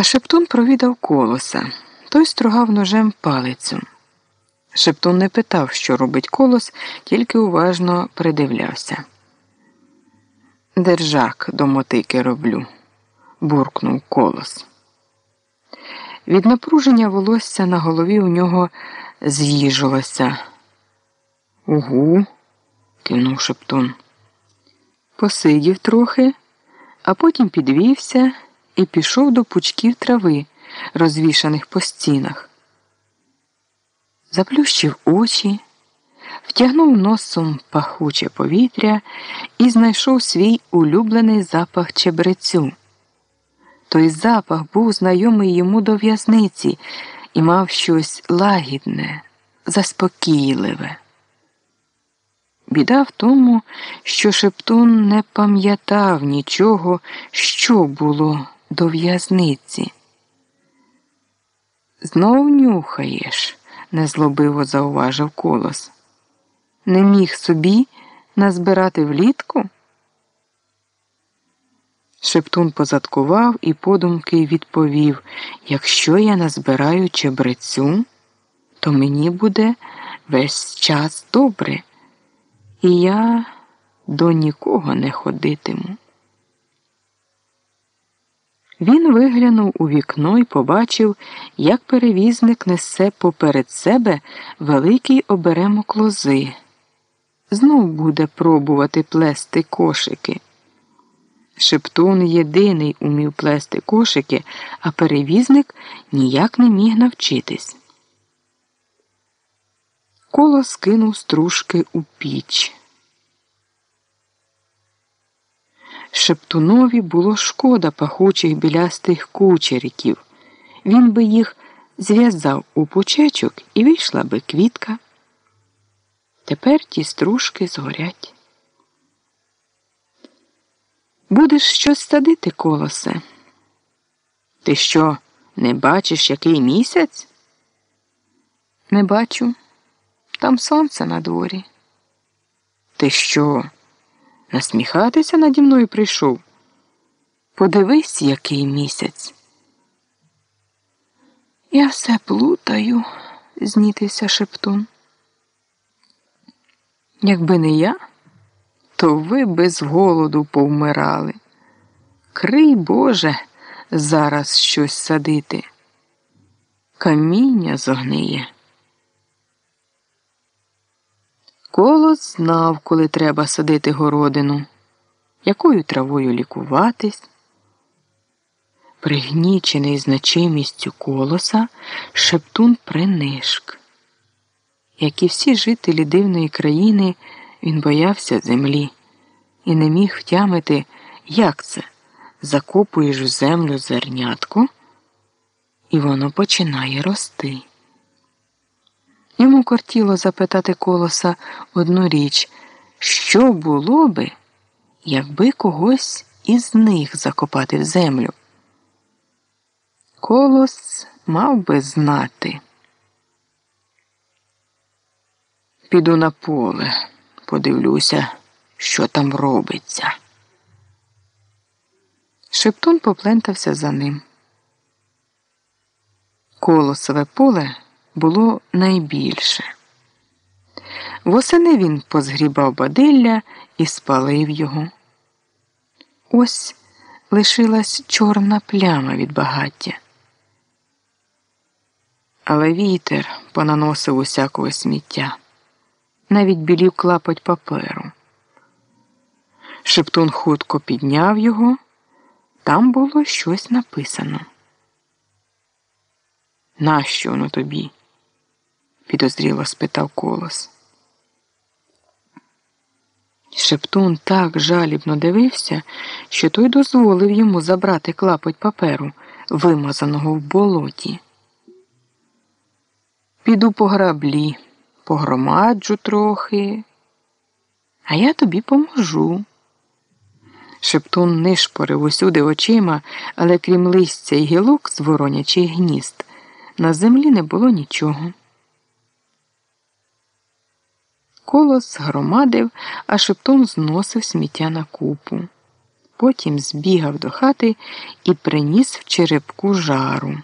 А Шептун провідав колоса. Той стругав ножем палицю. Шептун не питав, що робить колос, тільки уважно придивлявся. Держак до мотики роблю, буркнув колос. Від напруження волосся на голові у нього з'їжилося. Угу, кивнув Шептун. Посидів трохи, а потім підвівся і пішов до пучків трави, розвішаних по стінах. Заплющив очі, втягнув носом пахуче повітря і знайшов свій улюблений запах чебрецю. Той запах був знайомий йому до в'язниці і мав щось лагідне, заспокійливе. Біда в тому, що Шептун не пам'ятав нічого, що було до в'язниці. Знов нюхаєш, незлобиво зауважив колос. Не міг собі назбирати влітку? Шептун позадкував і подумки відповів якщо я назбираю чебрецю, то мені буде весь час добре, і я до нікого не ходитиму. Він виглянув у вікно і побачив, як перевізник несе поперед себе великий оберемок лози. Знов буде пробувати плести кошики. Шептун єдиний умів плести кошики, а перевізник ніяк не міг навчитись. Коло скинув стружки у піч. Шептунові було шкода пахучих білястих кучериків. Він би їх зв'язав у пучечок і вийшла би квітка. Тепер ті стружки згорять. Будеш щось садити, колосе? Ти що, не бачиш, який місяць? Не бачу. Там сонце на дворі. Ти що? Насміхатися наді мною прийшов? Подивись, який місяць. Я все плутаю, знітився шептун. Якби не я, то ви без голоду повмирали. Крий Боже, зараз щось садити. Каміння зогниє. Знав, коли треба садити городину, якою травою лікуватись. Пригнічений значимістю колоса, шептун принишк. Як і всі жителі дивної країни, він боявся землі і не міг втямити, як це закопуєш в землю зернятку, і воно починає рости. Йому кортіло запитати колоса одну річ, що було би, якби когось із них закопати в землю. Колос мав би знати. Піду на поле, подивлюся, що там робиться. Шептун поплентався за ним. Колосове поле було найбільше. Восени він позгрібав бадилля і спалив його. Ось лишилась чорна пляма від багаття. Але вітер понаносив усякого сміття, навіть білів клапоть паперу. Шептун хутко підняв його, там було щось написано. Нащо воно тобі? Підозріло спитав колос. Шептун так жалібно дивився, що той дозволив йому забрати клапоть паперу, вимазаного в болоті. Піду по граблі, погромаджу трохи, а я тобі поможу. Шептун нишпорив усюди очима, але крім листя й гілок з воронячих гнізд, на землі не було нічого. Колос громадив, а шептом зносив сміття на купу. потім збігав до хати і приніс в черепку жару.